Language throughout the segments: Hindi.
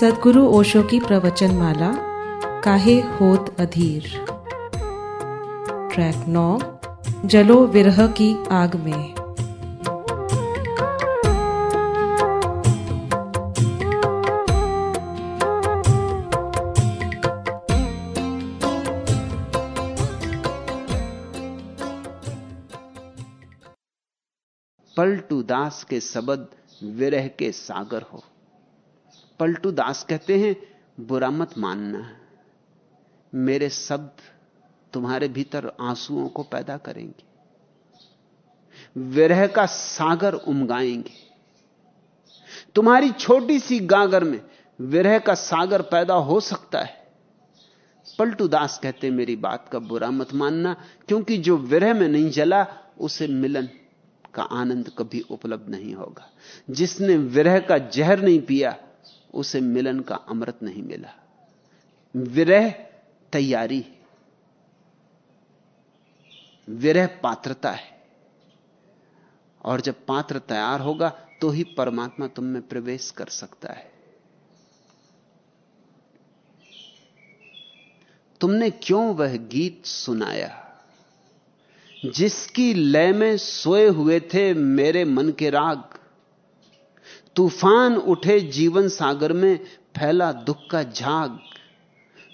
सदगुरु ओशो की प्रवचन माला काहे होत अधीर? ट्रैक नौ, जलो विरह की आग में। पलटू दास के शब्द विरह के सागर हो। पलटू दास कहते हैं, बुरा मत मानना। मेरे शब्द तुम्हारे भीतर आंसुओं को पैदा करेंगे। विरह का सागर उमगाएँगे। तुम्हारी छोटी सी गागर में विरह का सागर पैदा हो सकता है। पलटू दास कहते मेरी बात का बुरा मत मानना, क्योंकि जो विरह में नहीं जला, उसे मिलन का आनंद कभी उपलब्ध नहीं होगा। जिसने विरह का जहर नहीं पिया उसे मिलन का अमृत नहीं मिला। विरह तैयारी विरह पात्रता है। और जब पात्र तैयार होगा तो ही परमात्मा तुम में प्रवेश कर सकता है। तुमने क्यों वह गीत सुनाया? जिसकी लय में सोए हुए थे मेरे मन के राग तूफ़ान उठे जीवन सागर में, फैला दुख का झाग।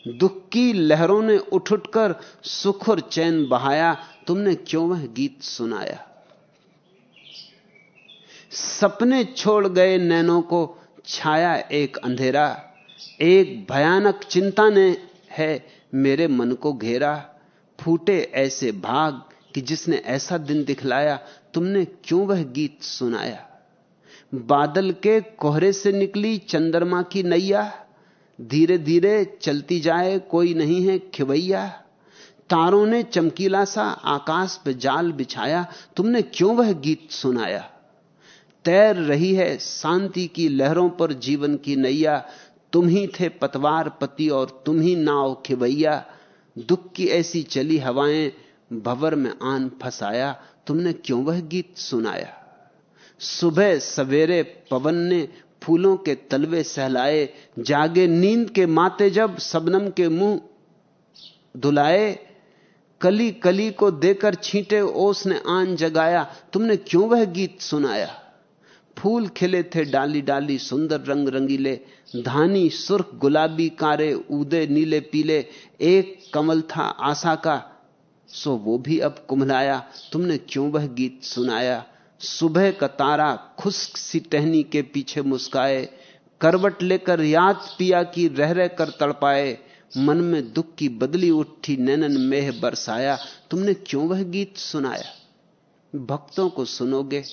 दुख की लहरों ने उठ उठकर सुख और चैन बहाया। तुमने क्यों वह गीत सुनाया? सपने छोड़ गए नैनों को, छाया एक अंधेरा। एक भयानक चिंता ने है मेरे मन को घेरा। फूटे ऐसे भाग कि जिसने ऐसा दिन दिखलाया। तुमने क्यों वह गीत सुनाया? बादल के कोहरे से निकली चंद्रमा की नैया धीरे धीरे चलती जाए कोई नहीं है खिवैया। तारों ने चमकीला सा आकाश पे जाल बिछाया, तुमने क्यों वह गीत सुनाया? तैर रही है शांति की लहरों पर जीवन की नैया, तुम ही थे पतवार पति और तुम ही नाव खिवैया। दुख की ऐसी चली हवाएँ, भवर में आन फसाया, तुमने क्यों वह गीत सुनाया? सुबह सवेरे पवन ने फूलों के तलवे सहलाए, जागे नींद के माते जब सबनम के मुँह धुलाए कली कली को देकर छींटे ओस ने आन जगाया, तुमने क्यों वह गीत सुनाया? फूल खिले थे डाली डाली सुंदर रंग रंगीले, धानी, सुर्ख, गुलाबी कारे उदे नीले, पीले, एक कमल था आशा का, सो वो भी अब कुमलाया तुमने क्यों वह गीत सुनाया? सुबह का तारा खुश्क सी टहनी के पीछे मुस्काए, करवट लेकर याद पिया की रह रह कर तड़पाए, मन में दुख की बदली उठी, नैनन मेह बरसाया। तुमने क्यों वह गीत सुनाया? भक्तों को सुनोगे,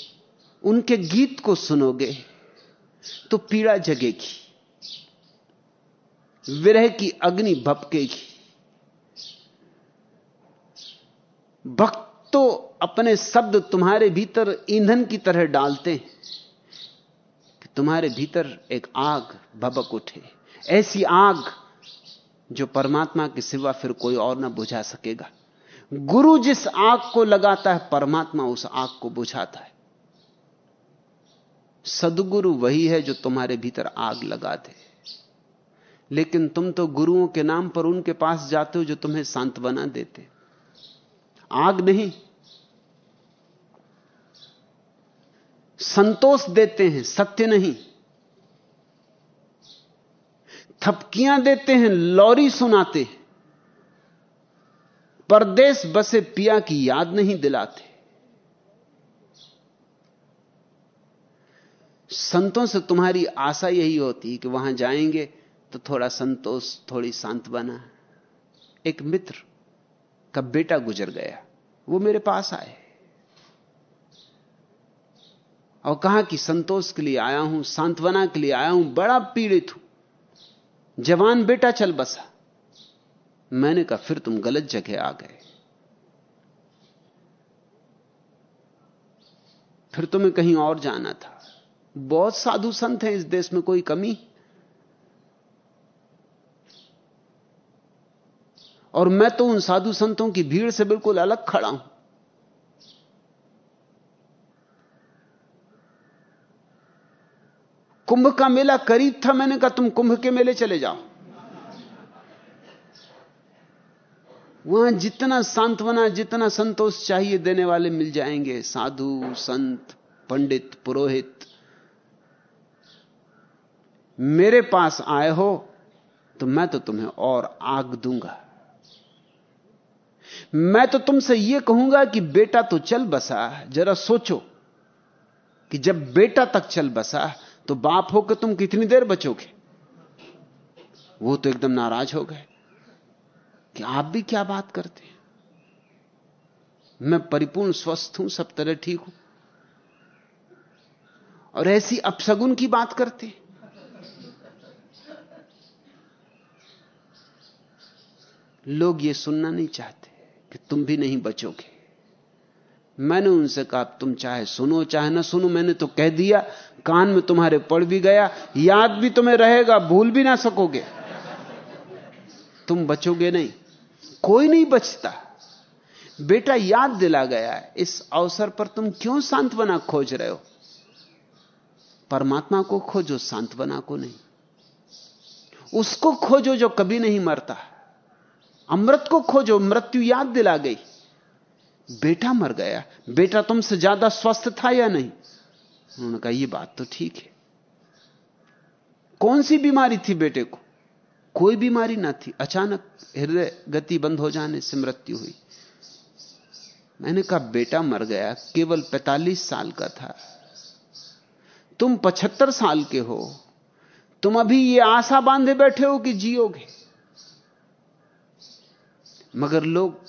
उनके गीत को सुनोगे तो पीड़ा जगेगी, विरह की अग्नि भपकेगी। भक्त तो अपने शब्द तुम्हारे भीतर ईंधन की तरह डालते हैं कि तुम्हारे भीतर एक आग भबक उठे। ऐसी आग जो परमात्मा के सिवा फिर कोई और ना बुझा सकेगा। गुरु जिस आग को लगाता है, परमात्मा उस आग को बुझाता है। सदगुरु वही है जो तुम्हारे भीतर आग लगा दे। लेकिन तुम तो गुरुओं के नाम पर उनके पास जाते हो जो तुम्हें सांत्वना देते। आग नहीं। संतोष देते हैं, सत्य नहीं। थपकियाँ देते हैं, लौरी सुनाते परदेश बसे पिया की याद नहीं दिलाते। संतों से तुम्हारी आशा यही होती कि वहाँ जाएँगे तो थोड़ा संतोष, थोड़ी सांत्वना। एक मित्र। का बेटा गुजर गया, वो मेरे पास आए। और कहा कि संतोष के लिए आया हूँ, सांत्वना के लिए आया हूँ, बड़ा पीड़ित हूँ। जवान बेटा चल बसा। मैंने कहा, फिर तुम गलत जगह आ गए। फिर तुम्हें कहीं और जाना था। बहुत साधु संत हैं इस देश में, कोई कमी? और मैं तो उन साधु संतों की भीड़ से बिल्कुल अलग खड़ा हूँ। कुंभ का मेला करीब था, मैंने कहा, तुम कुंभ के मेले चले जाओ। वहाँ जितना सांत्वना, जितना संतोष चाहिए देने वाले मिल जाएँगे। साधु, संत, पंडित, पुरोहित। मेरे पास आए हो तो मैं तो तुम्हें और आग दूँगा। मैं तो तुमसे यह कहूँगा कि बेटा तो चल बसा, जरा सोचो कि जब बेटा तक चल बसा तो बाप होकर तुम कितनी देर बचोगे? वो तो एकदम नाराज़ हो गए। कि आप भी क्या बात करते हैं? मैं परिपूर्ण स्वस्थ हूँ, सब तरह ठीक हूँ। और ऐसी अपसगुन की बात करते लोग ये सुनना नहीं चाहते। कि तुम भी नहीं बचोगे। मैंने उनसे कहा तुम चाहे सुनो, चाहे ना सुनो, मैंने तो कह दिया, कान में तुम्हारे पड़ भी गया, याद भी तुम्हें रहेगा, भूल भी ना सकोगे। तुम बचोगे नहीं। कोई नहीं बचता। बेटा, याद दिला गया है, इस अवसर पर तुम क्यों सांत्वना खोज रहे हो? परमात्मा को खोजो, सांत्वना को नहीं। उसको खोजो जो कभी नहीं मरता। अमृत को खोजो, मृत्यु याद दिला गई। बेटा मर गया। बेटा तुमसे ज़्यादा स्वस्थ था या नहीं? उन्होंने कहा यह बात तो ठीक है। कौन सी बीमारी थी बेटे को? कोई बीमारी ना थी। अचानक हृदय गति बंद हो जाने से मृत्यु हुई। मैंने कहा, बेटा मर गया। केवल 45 साल का था। तुम 75 साल के हो। तुम अभी ये आशा बांधे बैठे हो कि जियोगे। मगर लोग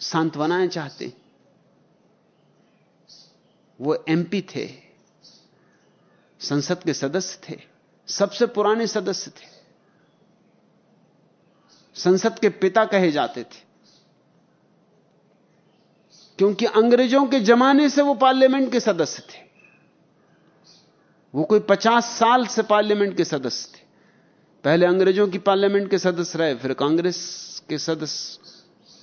सांत्वनाएँ चाहते वो एमपी थे, संसद के सदस्य थे, सबसे पुराने सदस्य थे। संसद के पिता कहे जाते थे। क्योंकि अंग्रेज़ों के जमाने से वो पार्लियामेंट के सदस्य थे। वो कोई पचास साल से पार्लियामेंट के सदस्य थे। पहले अंग्रेज़ों की पार्लियामेंट के सदस्य रहे, फिर कांग्रेस के सदस्य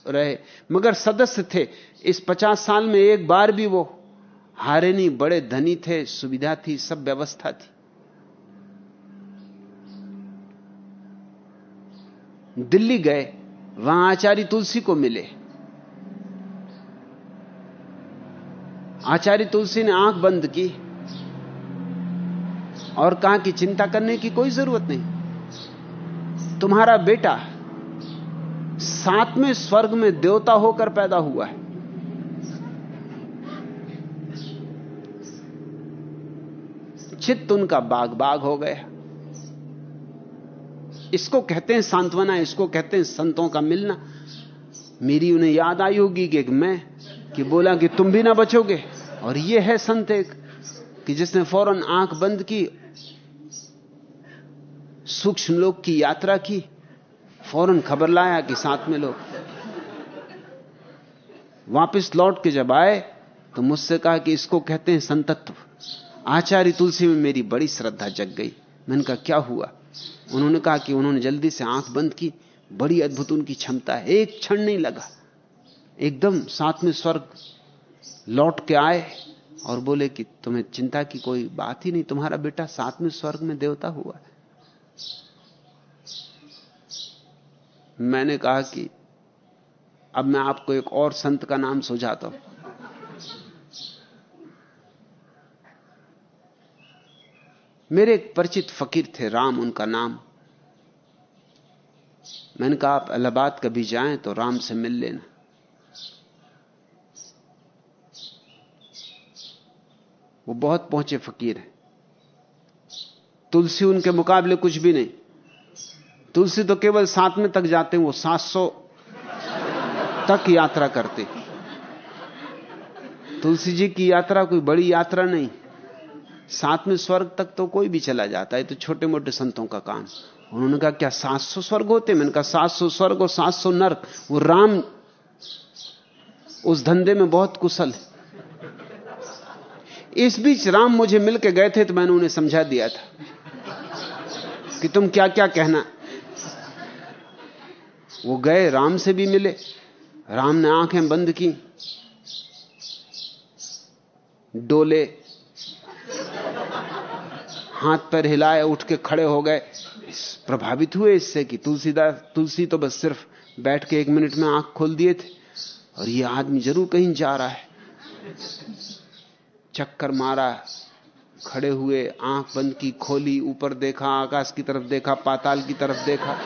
रहे। मगर सदस्य थे। इस पचास साल में एक बार भी वो हारे नहीं बड़े धनी थे, सुविधा थी, सब व्यवस्था थी। दिल्ली गए, वहाँ आचार्य तुलसी को मिले। आचार्य तुलसी ने आँख बंद की और कहा कि चिंता करने की कोई ज़रूरत नहीं। तुम्हारा बेटा सातवें स्वर्ग में देवता होकर पैदा हुआ है। चित्त उनका बाग बाग हो गया। इसको कहते हैं सांत्वना, इसको कहते हैं संतों का मिलना। मेरी उन्हें याद आई होगी कि मैं, कि बोला कि तुम भी ना बचोगे। और ये है संत एक, कि जिसने फ़ौरन आँख बंद की, सूक्ष्म लोक की यात्रा की। फ़ौरन खबर लाया कि साथ में लोग वापस लौट के जब आए तो मुझसे कहा कि इसको कहते हैं संतत्व। आचार्य तुलसी में मेरी बड़ी श्रद्धा जग गई। मैंने कहा, क्या हुआ? उन्होंने कहा कि उन्होंने जल्दी से आँख बंद की। बड़ी अद्भुत उनकी क्षमता है। एक क्षण नहीं लगा। एकदम साथ में स्वर्ग लौट के आए और बोले कि, तुम्हें चिंता की कोई बात ही नहीं। तुम्हारा बेटा साथ में स्वर्ग में देवता हुआ मैंने कहा कि अब मैं आपको एक और संत का नाम सुझाता हूँ। मेरे एक परिचित फकीर थे, राम उनका नाम। मैंने कहा, आप इलाहाबाद कभी जाएँ तो राम से मिल लेना। वो बहुत पहुँचे फकीर हैं। तुलसी उनके मुकाबले कुछ भी नहीं। तुलसी तो केवल सात में तक जाते हैं, वो सात सौ तक यात्रा करते। तुलसी जी की यात्रा कोई बड़ी यात्रा नहीं। सातवें स्वर्ग तक तो कोई भी चला जाता है तो छोटे मोटे संतों का काम उन्होंने कहा, क्या 700 स्वर्ग होते मैंने कहा 700 स्वर्ग और 700 नर्क वो राम उस धंधे में बहुत कुशल है। इस बीच राम मुझे मिलके गए थे तो मैंने उन्हें समझा दिया था कि तुम क्या क्या कहना वो गए, राम से भी मिले। राम ने आँखें बंद की, डोले, हाथ पर हिलाए, उठ के खड़े हो गए। प्रभावित हुए इससे कि तुलसीदास तुलसी तो बस सिर्फ़ बैठ के एक मिनट में आँख खोल दिए थे, और ये आदमी ज़रूर कहीं जा रहा है। चक्कर मारा, खड़े हुए, आँख बंद की, खोली, ऊपर देखा, आकाश की तरफ़ देखा, पाताल की तरफ़ देखा।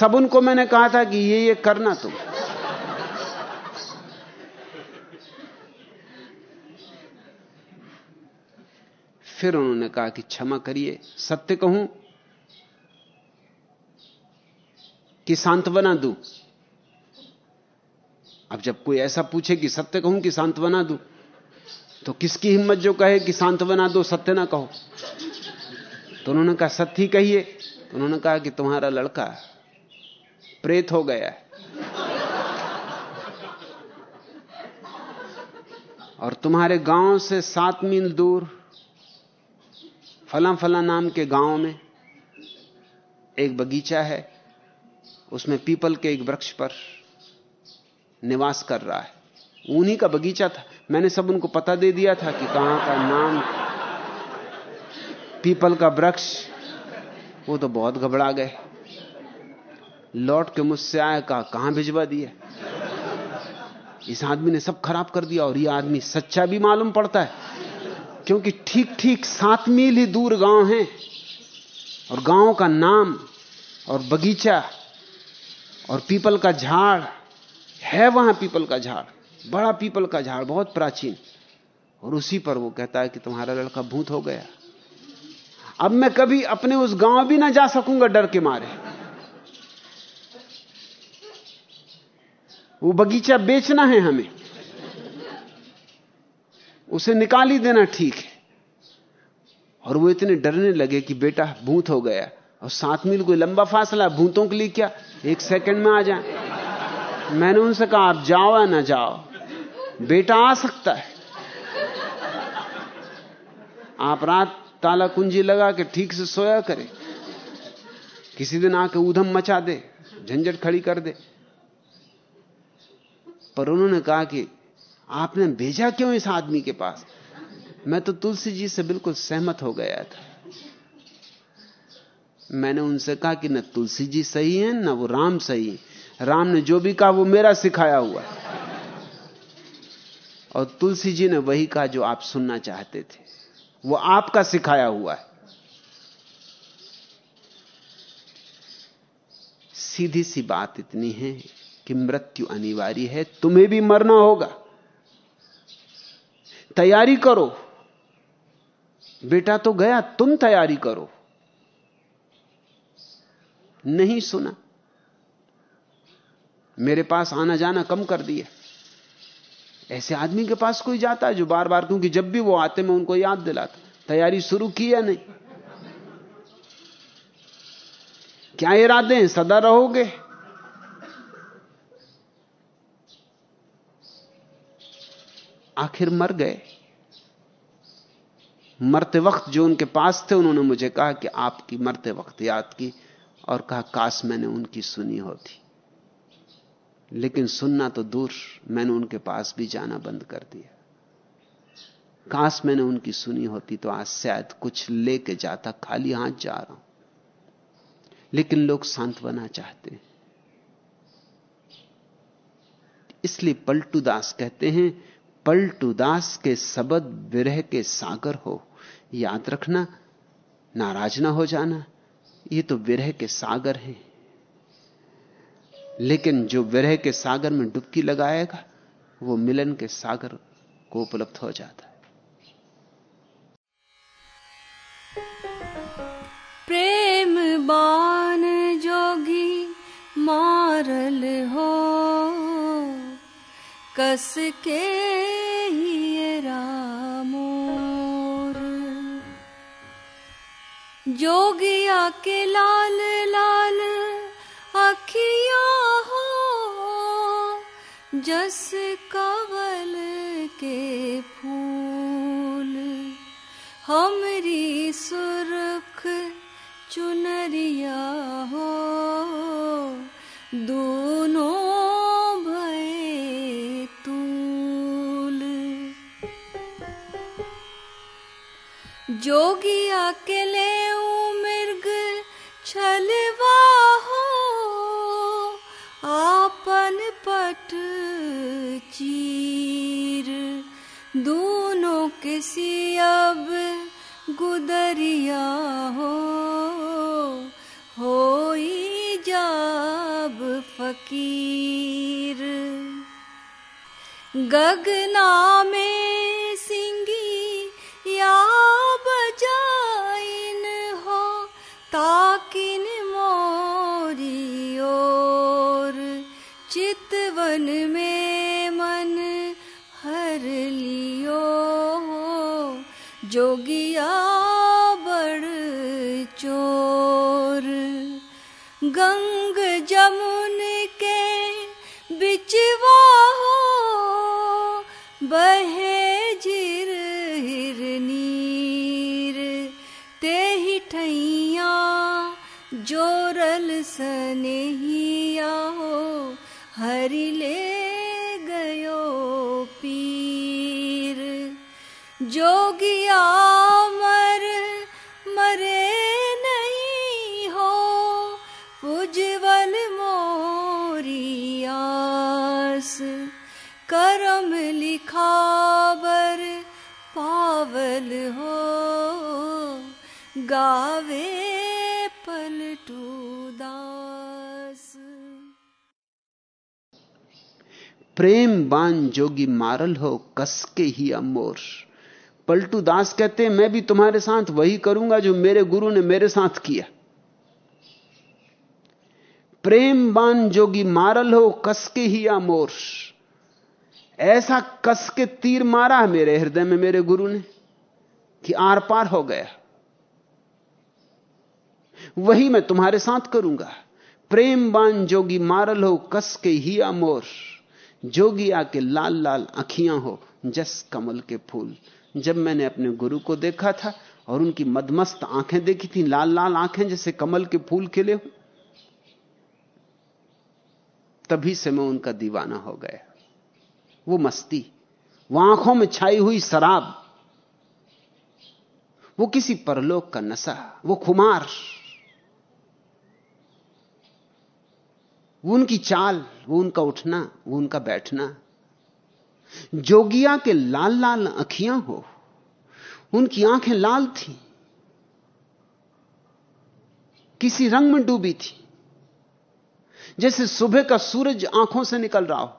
सब उनको मैंने कहा था कि ये ये करना तुम। फिर उन्होंने कहा कि क्षमा करिए, सत्य कहूँ कि सांत्वना दू। अब जब कोई ऐसा पूछे कि सत्य कहूँ कि सांत्वना दू तो किसकी हिम्मत जो कहे कि सांत्वना दो, सत्य ना कहो? तो उन्होंने कहा, सत्य ही कहिए। तो उन्होंने कहा कि तुम्हारा लड़का प्रेत हो गया है। और तुम्हारे गाँव से सात मील दूर, फला फला नाम के गाँव में एक बगीचा है, उसमें पीपल के एक वृक्ष पर निवास कर रहा है। उन्हीं का बगीचा था। मैंने सब उनको पता दे दिया था कि कहाँ का नाम, पीपल का वृक्ष, वो तो बहुत घबरा गए। लौट के मुझसे आया कहा, कहाँ भिजवा दिया इस आदमी ने सब खराब कर दिया और ये आदमी सच्चा भी मालूम पड़ता है, क्योंकि ठीक ठीक सात मील ही दूर गाँव है और गाँव का नाम और बगीचा और पीपल का झाड़ है वहाँ पीपल का झाड़, बड़ा पीपल का झाड़, बहुत प्राचीन। और उसी पर वो कहता है कि तुम्हारा लड़का भूत हो गया। अब मैं कभी अपने उस गाँव भी ना जा सकूँगा डर के मारे। वो बगीचा बेचना है हमें। उसे निकाल ही देना ठीक है। और वो इतने डरने लगे कि बेटा भूत हो गया। और सात मील कोई लंबा फासला, भूतों के लिए क्या? एक सेकंड में आ जाए। मैंने उनसे कहा, आप जाओ या ना जाओ? बेटा आ सकता है। आप रात ताला कुंजी लगा के ठीक से सोया करें। किसी दिन आके ऊधम मचा दे, झंझट खड़ी कर दे। पर उन्होंने कहा कि आपने भेजा क्यों इस आदमी के पास? मैं तो तुलसी जी से बिल्कुल सहमत हो गया था। मैंने उनसे कहा कि न तुलसी जी सही है, न वो राम सही है। राम ने जो भी कहा वो मेरा सिखाया हुआ है। और तुलसी जी ने वही कहा जो आप सुनना चाहते थे। वो आपका सिखाया हुआ है। सीधी सी बात इतनी है कि मृत्यु अनिवार्य है, तुम्हें भी मरना होगा। तैयारी करो। बेटा तो गया, तुम तैयारी करो। नहीं सुना। मेरे पास आना जाना कम कर दिया ऐसे आदमी के पास कोई जाता है जो बार बार क्योंकि जब भी वो आते, मैं उनको याद दिलाता तैयारी शुरू की या नहीं? क्या इरादे हैं सदा रहोगे? आखिर मर गए। मरते वक्त जो उनके पास थे, उन्होंने मुझे कहा कि आपकी मरते वक्त याद की और कहा, काश मैंने उनकी सुनी होती। लेकिन सुनना तो दूर, मैंने उनके पास भी जाना बंद कर दिया। काश मैंने उनकी सुनी होती तो आज शायद कुछ लेके जाता, खाली हाथ जा रहा हूँ। लेकिन लोग सांत्वना चाहते हैं। इसलिए पलटू दास कहते हैं पलटू दास के सबद विरह के सागर हो। याद रखना, नाराज़ ना हो जाना, ये तो विरह के सागर हैं। लेकिन जो विरह के सागर में डुबकी लगाएगा, वो मिलन के सागर को उपलब्ध हो जाता है। प्रेम बान जोगी मारल हो, कस के जोगिया के लाल लाल अखिया हो, जस कवल के फूल। हमरी सुरख चुनरिया हो, दोनों जोगिया के ले अब गुदरिया हो होई जाब फकीर। गगना में चोर। गंग जमुन के बिचवा हो बहे जिर हिर नीर। ते ही ठैया जोरल सनेहिया हो, हरि लिखावर पावल हो, गावे पलटू दास। प्रेम बान जोगी मारल हो कस के ही अमोर। पलटू दास कहते हैं, मैं भी तुम्हारे साथ वही करूँगा जो मेरे गुरु ने मेरे साथ किया। प्रेम बान जोगी मारल हो कस के ही अमोर। ऐसा कस के तीर मारा है मेरे हृदय में मेरे गुरु ने कि आर पार हो गया। वही मैं तुम्हारे साथ करूँगा। प्रेम बान जोगी मारल हो, कस के ही अमोर जोगी आके लाल लाल अखियाँ हो, जस कमल के फूल। जब मैंने अपने गुरु को देखा था और उनकी मदमस्त आँखें देखी थी, लाल लाल आँखें जैसे कमल के फूल खिले हो, तभी से मैं उनका दीवाना हो गया। वो मस्ती, वो आँखों में छाई हुई शराब, वो किसी परलोक का नशा, वो खुमार, वो उनकी चाल, वो उनका उठना, वो उनका बैठना। जोगिया के लाल लाल अखियाँ हो, उनकी आँखें लाल थी, किसी रंग में डूबी थी। जैसे सुबह का सूरज आँखों से निकल रहा हो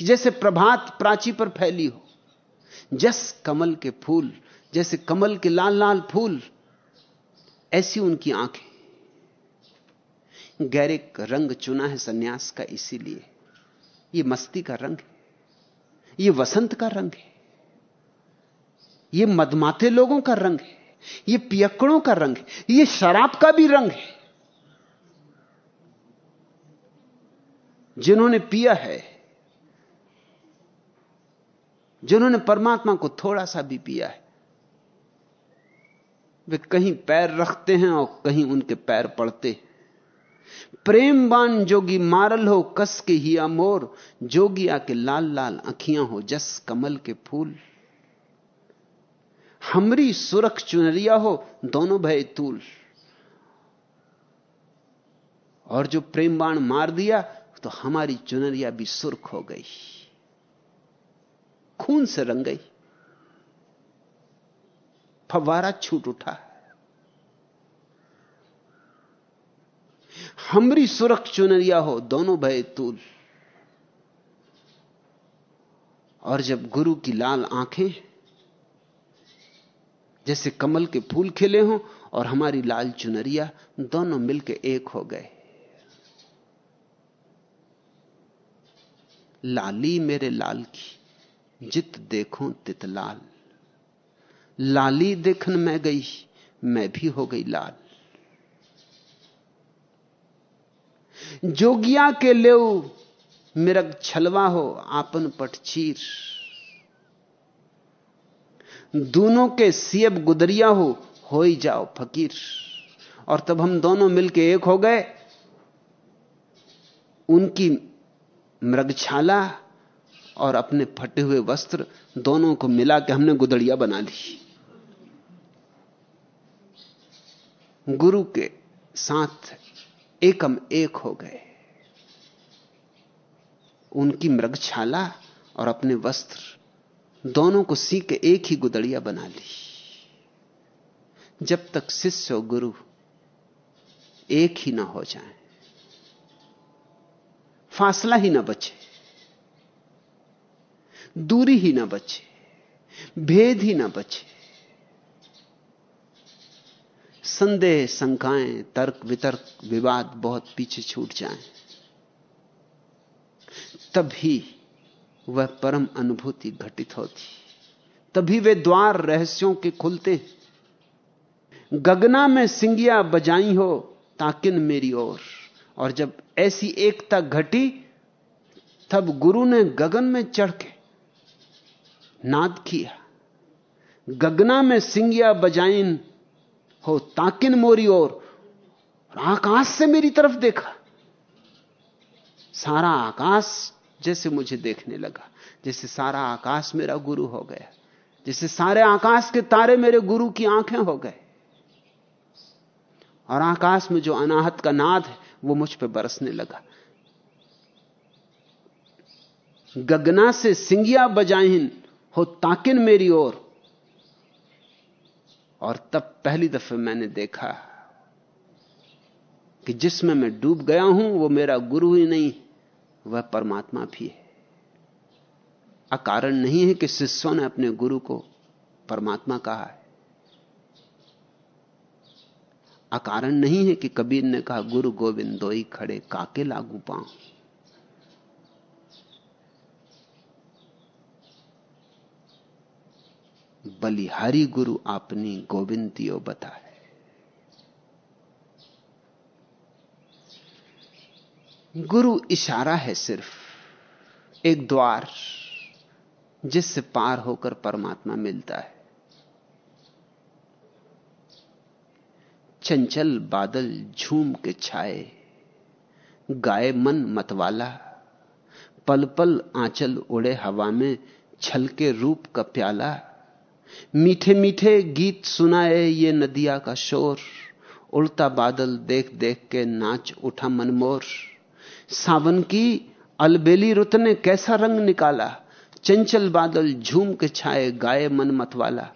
कि जैसे प्रभात प्राची पर फैली हो, जस कमल के फूल, जैसे कमल के लाल लाल फूल, ऐसी उनकी आँखें। गैरिक रंग चुना है सन्यास का, इसीलिए ये मस्ती का रंग है, ये वसंत का रंग है, ये मदमाते लोगों का रंग है, ये पियक्कड़ों का रंग है, ये शराब का भी रंग है। जिन्होंने पिया है जिन्होंने परमात्मा को थोड़ा सा भी पिया है, वे कहीं पैर रखते हैं और कहीं उनके पैर पड़ते प्रेम बान जोगी मारल हो, कस के ही मोर, जोगिया के लाल लाल अखियाँ हो, जस कमल के फूल। हमरी सुरख चुनरिया हो, दोनों भय तूल। और जो प्रेम बाण मार दिया तो हमारी चुनरिया भी सुर्ख हो गई। खून से रंग गई। फवारा छूट उठा। हमरी सुरख चुनरिया हो, दोनों भय तूल। और जब गुरु की लाल आँखें, जैसे कमल के फूल खिले हों, और हमारी लाल चुनरिया दोनों मिलके एक हो गए। लाली मेरे लाल की। जित देखो तित लाल। लाली देखन मैं गई, मैं भी हो गई लाल। जोगिया के लेव मिरग छलवा हो आपन पट चीर। दोनों के सियब गुदरिया हो हो ही जाओ फकीर। और तब हम दोनों मिलके एक हो गए, उनकी मृगछाला और अपने फटे हुए वस्त्र दोनों को मिला के हमने गुदड़िया बना ली। गुरु के साथ एकम एक हो गए। उनकी मृगछाला और अपने वस्त्र दोनों को सी के एक ही गुदड़िया बना ली। जब तक शिष्य और गुरु एक ही ना हो जाए, फासला ही ना बचे। दूरी ही ना बचे, भेद ही ना बचे। संदेह, शंकाएँ, तर्क, वितर्क, विवाद बहुत पीछे छूट जाएँ। तभी वह परम अनुभूति घटित होती। तभी वे द्वार रहस्यों के खुलते गगना में सिंगिया बजाई हो ताकिन मेरी ओर। और जब ऐसी एकता घटी, तब गुरु ने गगन में चढ़ के नाद किया। गगना में सिंगिया बजाइन हो ताकिन मोरी और आकाश से मेरी तरफ़ देखा। सारा आकाश जैसे मुझे देखने लगा, जैसे सारा आकाश मेरा गुरु हो गया, जैसे सारे आकाश के तारे मेरे गुरु की आँखें हो गए। और आकाश में जो अनाहत का नाद है, वो मुझ पर बरसने लगा। गगना से सिंगिया बजाइन हो ताकिन मेरी ओर। और तब पहली दफे मैंने देखा कि जिसमें मैं डूब गया हूँ, वो मेरा गुरु ही नहीं, वह परमात्मा भी है। अकारण नहीं है कि शिष्यों ने अपने गुरु को परमात्मा कहा है। अकारण नहीं है कि कबीर ने कहा, गुरु गोविंद दोई खड़े, काके लागू पाऊँ। बलिहारी गुरु आपनी गोविंदियो बताए। गुरु इशारा है सिर्फ़ एक द्वार जिससे पार होकर परमात्मा मिलता है। चंचल बादल झूम के छाए गाय मन मतवाला, पल पल आंचल उड़े हवा में छल के रूप का प्याला मीठे मीठे गीत सुनाए ये नदिया का शोर। उड़ता बादल देख देख के नाच उठा मनमोर। सावन की अलबेली रुत ने कैसा रंग निकाला? चंचल बादल झूम के छाए गाए मन मतवाला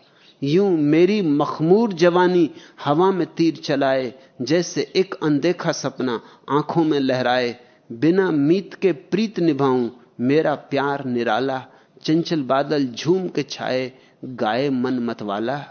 यूँ मेरी मखमूर जवानी हवा में तीर चलाए, जैसे एक अनदेखा सपना आँखों में लहराए। बिना मीत के प्रीत निभाऊं, मेरा प्यार निराला। चंचल बादल झूम के छाए गाए मन मतवाला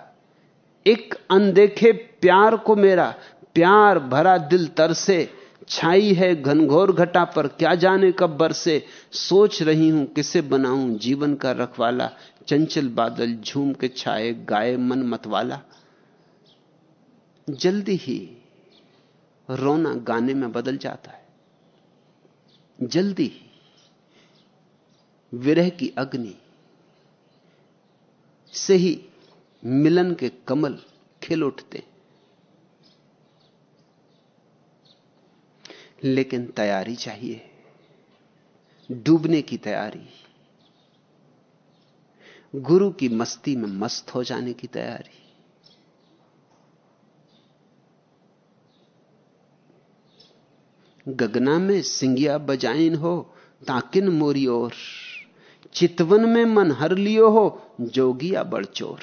एक अनदेखे प्यार को मेरा, प्यार भरा दिल तरसे, छाई है घनघोर घटा पर क्या जाने कब बरसे, सोच रही हूँ किसे बनाऊँ जीवन का रखवाला चंचल बादल झूम के छाए गाए मन मतवाला जल्दी ही रोना गाने में बदल जाता है। जल्दी ही विरह की अग्नि से ही मिलन के कमल खिल उठते। लेकिन तैयारी चाहिए, डूबने की तैयारी, गुरु की मस्ती में मस्त हो जाने की तैयारी। गगना में सिंगिया बजाइन हो, ताकिन मोरी और चितवन में मन हर लियो हो जोगिया बड़चोर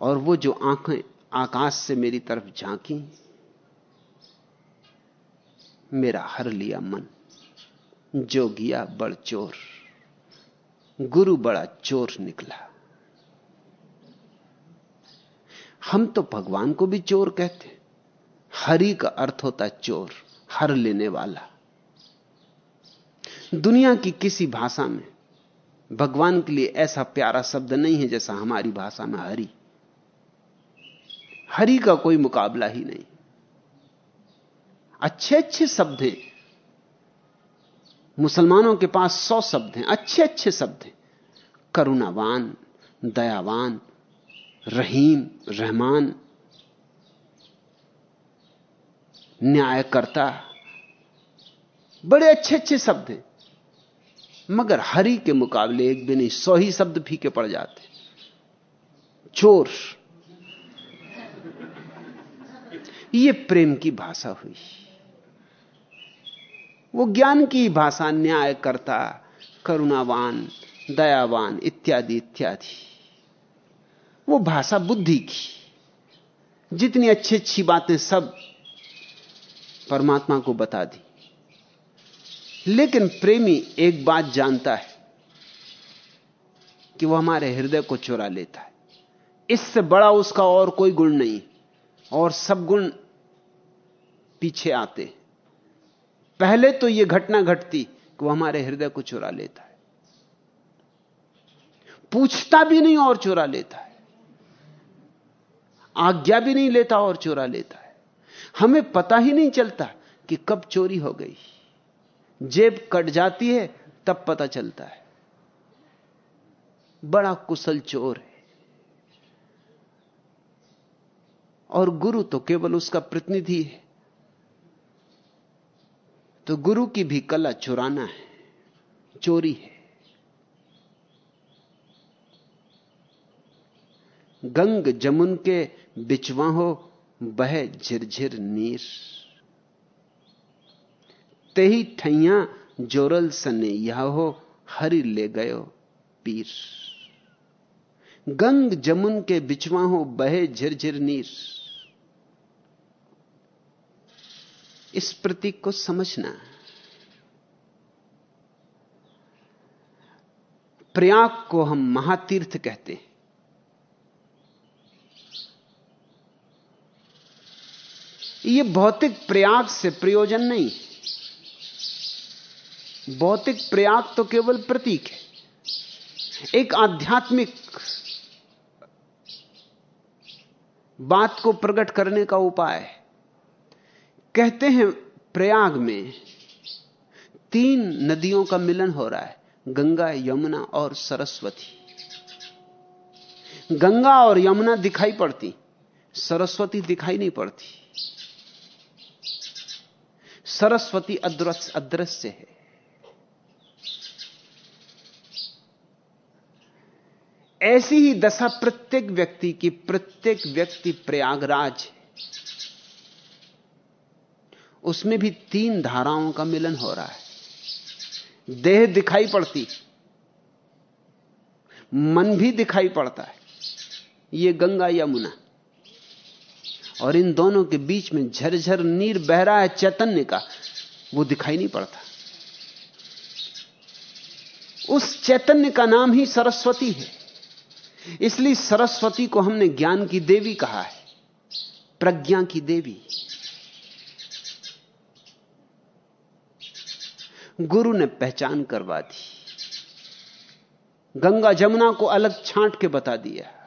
और वो जो आँखें आकाश से मेरी तरफ़ झांकी, मेरा हर लिया मन जोगिया बड़चोर गुरु बड़ा चोर निकला। हम तो भगवान को भी चोर कहते हरि का अर्थ होता चोर, हर लेने वाला। दुनिया की किसी भाषा में भगवान के लिए ऐसा प्यारा शब्द नहीं है जैसा हमारी भाषा में हरि। हरि का कोई मुकाबला ही नहीं। अच्छे अच्छे शब्द हैं। मुसलमानों के पास सौ शब्द हैं अच्छे अच्छे शब्द हैं। करुणावान, दयावान, रहीम, रहमान, न्यायकर्ता, बड़े अच्छे अच्छे शब्द हैं। मगर हरि के मुकाबले एक भी नहीं, सौ ही शब्द फीके पड़ जाते। चोर। ये प्रेम की भाषा हुई। वो ज्ञान की भाषा न्याय करता करुणावान, दयावान, इत्यादि इत्यादि। वो भाषा बुद्धि की। जितनी अच्छी अच्छी बातें सब परमात्मा को बता दी। लेकिन प्रेमी एक बात जानता है कि वह हमारे हृदय को चुरा लेता है। इससे बड़ा उसका और कोई गुण नहीं। और सब गुण पीछे आते। पहले तो यह घटना घटती कि वह हमारे हृदय को चुरा लेता है। पूछता भी नहीं और चुरा लेता है। आज्ञा भी नहीं लेता और चुरा लेता है। हमें पता ही नहीं चलता कि कब चोरी हो गई। जेब कट जाती है, तब पता चलता है। बड़ा कुशल चोर है। और गुरु तो केवल उसका प्रतिनिधि है। तो गुरु की भी कला चुराना है, चोरी है। गंग जमुन के बिचवा हो, बह झिरझिर नीर। तेही ठैया जोरल सने, यह हो हरि ले गयो पीर। गंग जमुन के बिचवा हो बहे झिरझिर नीर। इस प्रतीक को समझना प्रयाग को हम महातीर्थ कहते हैं। ये भौतिक प्रयाग से प्रयोजन नहीं भौतिक प्रयाग तो केवल प्रतीक है। एक आध्यात्मिक बात को प्रकट करने का उपाय है। कहते हैं, प्रयाग में तीन नदियों का मिलन हो रहा है, गंगा, यमुना और सरस्वती। गंगा और यमुना दिखाई पड़ती, सरस्वती दिखाई नहीं पड़ती। सरस्वती अदृश्य अदृश्य है। ऐसी ही दशा प्रत्येक व्यक्ति की, प्रत्येक व्यक्ति प्रयागराज उसमें भी तीन धाराओं का मिलन हो रहा है। देह दिखाई पड़ती, मन भी दिखाई पड़ता है, ये गंगा यमुना और इन दोनों के बीच में झरझर नीर बह रहा है, चैतन्य का, वो दिखाई नहीं पड़ता। उस चैतन्य का नाम ही सरस्वती है। इसलिए सरस्वती को हमने ज्ञान की देवी कहा है, प्रज्ञा की देवी। गुरु ने पहचान करवा दी। गंगा जमुना को अलग छांट के बता दिया।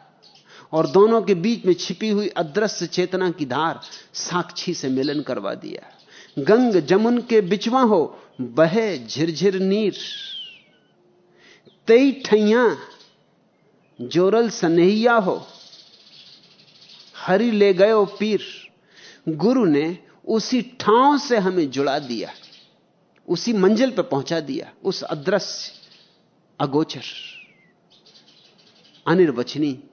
और दोनों के बीच में छिपी हुई अदृश्य चेतना की धार साक्षी से मिलन करवा दिया। गंग जमुन के बिचवा हो, बहे झिरझिर नीर। तेई ठैया जोरल सनहिया हो, हरि ले गयो पीर। गुरु ने उसी ठाव से हमें जुड़ा दिया, उसी मंजिल पर पहुँचा दिया, उस अदृश्य अगोचर अनिर्वचनी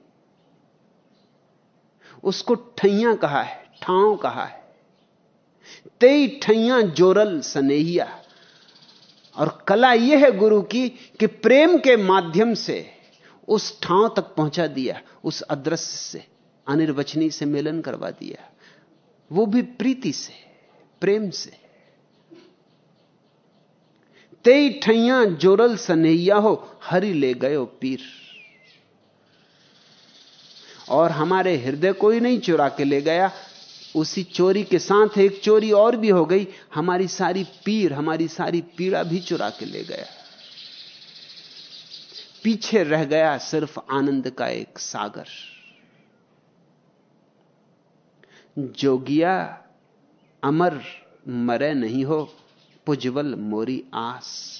उसको ठैया कहा है, ठाव कहा है। तेई ठैया जोरल सनेहिया। और कला यह है गुरु की कि प्रेम के माध्यम से उस ठाव तक पहुँचा दिया उस अदृश्य से अनिर्वचनी से मिलन करवा दिया वो भी प्रीति से, प्रेम से। तेई ठैया जोरल सनैया हो, हरि ले गयो पीर। और हमारे हृदय को ही नहीं चुरा के ले गया, उसी चोरी के साथ एक चोरी और भी हो गई, हमारी सारी पीर, हमारी सारी पीड़ा भी चुरा के ले गया। पीछे रह गया सिर्फ़ आनंद का एक सागर। जोगिया, अमर मरे नहीं हो, पुजवल मोरी आस।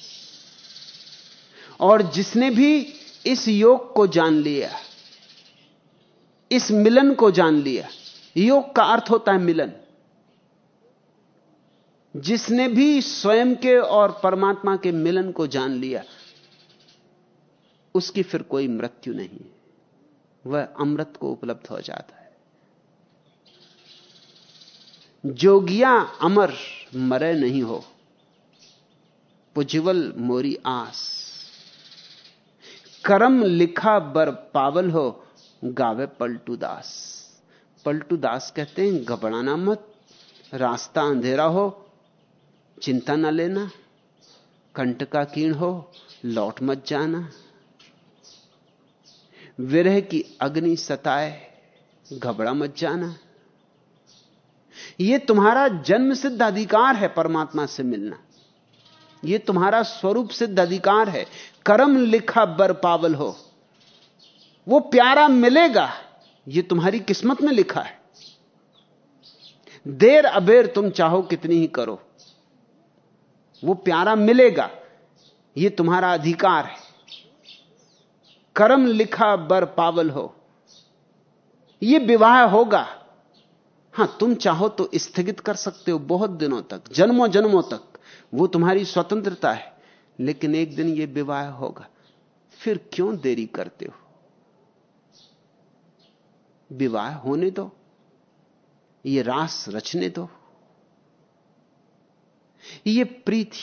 और जिसने भी इस योग को जान लिया, इस मिलन को जान लिया, योग का अर्थ होता है मिलन। जिसने भी स्वयं के और परमात्मा के मिलन को जान लिया उसकी फिर कोई मृत्यु नहीं वह अमृत को उपलब्ध हो जाता है। जोगिया अमर मरे नहीं हो। पुजवल मोरी आस। करम लिखा बर पावल हो, गावे पलटू दास। पलटू दास कहते हैं, घबराना मत, रास्ता अंधेरा हो, चिंता ना लेना कंट का कीण हो, लौट मत जाना। विरह की अग्नि सताए, घबरा मत जाना। यह तुम्हारा जन्म सिद्ध अधिकार है परमात्मा से मिलना। यह तुम्हारा स्वरूप सिद्ध अधिकार है। कर्म लिखा बर पावल हो। वो प्यारा मिलेगा यह तुम्हारी किस्मत में लिखा है। देर अबेर तुम चाहो कितनी ही करो। वो प्यारा मिलेगा यह तुम्हारा अधिकार है। कर्म लिखा बर पावल हो। यह विवाह होगा। हाँ, तुम चाहो तो स्थगित कर सकते हो बहुत दिनों तक, जन्मों जन्मों तक। वो तुम्हारी स्वतंत्रता है, लेकिन एक दिन यह विवाह होगा। फिर क्यों देरी करते हो? विवाह होने दो। ये रास रचने दो। ये प्रीति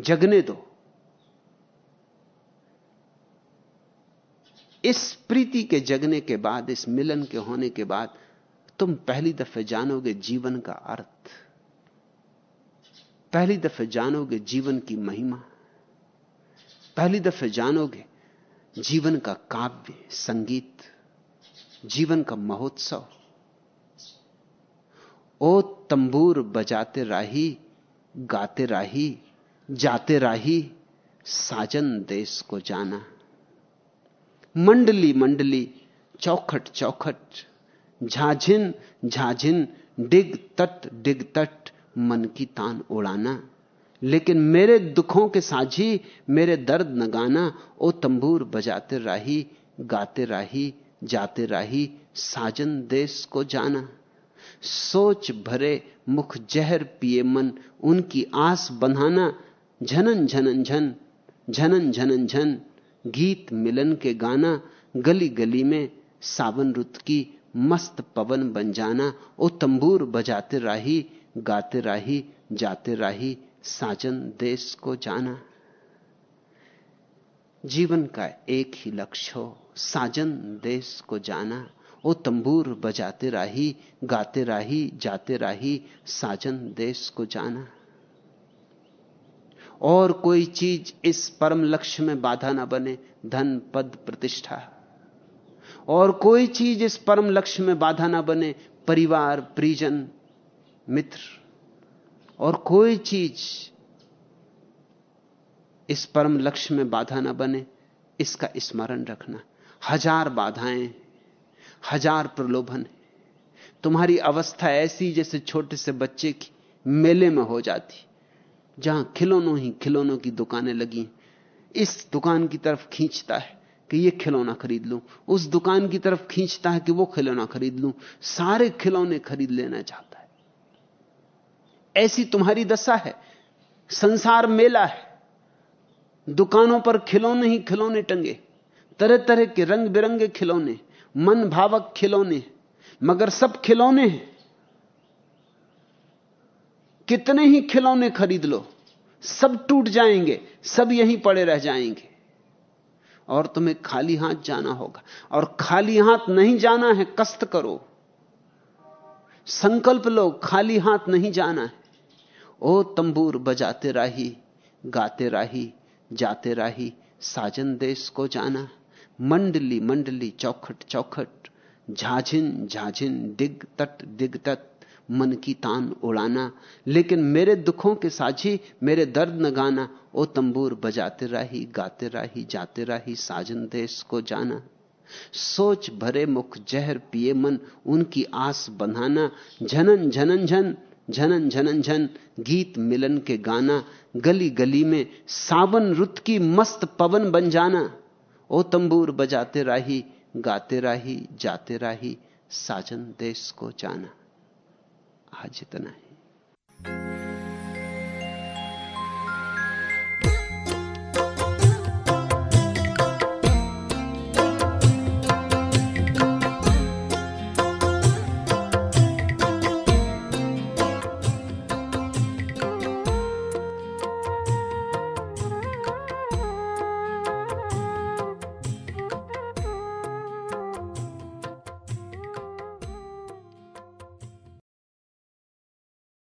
जगने दो। इस प्रीति के जगने के बाद, इस मिलन के होने के बाद, तुम पहली दफे जानोगे जीवन का अर्थ। पहली दफे जानोगे जीवन की महिमा। पहली दफे जानोगे जीवन का काव्य, संगीत, जीवन का महोत्सव। ओ तंबूर बजाते राही, गाते राही, जाते राही, साजन देश को जाना। मंडली मंडली, चौखट चौखट, झाझिन झाझिन, डिग तट डिग तट, मन की तान उड़ाना। लेकिन मेरे दुखों के साझी, मेरे दर्द न गाना ओ तंबूर बजाते राही, गाते राही, जाते राही, साजन देश को जाना। सोच भरे मुख जहर पिए मन, उनकी आस बंधाना, झनन झनन झन, झनन झनन झन। गीत मिलन के गाना, गली गली में सावन रुत की मस्त पवन बन जाना, ओ तंबूर बजाते राही, गाते राही, जाते राही, साजन देश को जाना। जीवन का एक ही लक्ष्य हो, साजन देश को जाना, ओ तंबूर बजाते राही, गाते राही, जाते राही, साजन देश को जाना। और कोई चीज़ इस परम लक्ष्य में बाधा ना बने, धन, पद, प्रतिष्ठा। और कोई चीज़ इस परम लक्ष्य में बाधा ना बने, परिवार, परिजन, मित्र। और कोई चीज़ इस परम लक्ष्य में बाधा ना बने, इसका स्मरण रखना। हज़ार बाधाएँ, हज़ार प्रलोभन। तुम्हारी अवस्था ऐसी जैसे छोटे से बच्चे की मेले में हो जाती। जहाँ खिलौनों ही खिलौनों की दुकानें लगी इस दुकान की तरफ़ खींचता है कि ये खिलौना खरीद लूँ। उस दुकान की तरफ़ खींचता है कि वो खिलौना खरीद लूँ। सारे खिलौने खरीद लेना चाहता है। ऐसी तुम्हारी दशा है। संसार मेला है। दुकानों पर खिलौने ही खिलौने टंगे। तरह तरह के रंग बिरंगे खिलौने मन भावक खिलौने, मगर सब खिलौने हैं। कितने ही खिलौने खरीद लो, सब टूट जाएँगे, सब यहीं पड़े रह जाएँगे। और तुम्हें खाली हाथ जाना होगा। और खाली हाथ नहीं जाना है, कष्ट करो। संकल्प लो, खाली हाथ नहीं जाना है। ओ तंबूर, बजाते राही, गाते राही, जाते राही, साजन देश को जाना। मंडली मंडली, चौखट चौखट, झाझिन झाझिन, दिग तट दिग तट। मन की तान उड़ाना, लेकिन मेरे दुखों के साझी मेरे दर्द न गाना, ओ तंबूर बजाते राही, गाते राही, जाते राही, साजन देश को जाना। सोच भरे मुख, जहर पिए मन, उनकी आस बंधाना। झनन झनन, झन, झनन झनन, झन, गीत मिलन के गाना। गली गली में सावन रुत की मस्त पवन बन जाना। ओ तंबूर बजाते राही, गाते राही, जाते राही, साजन देश को जाना। आज इतना है।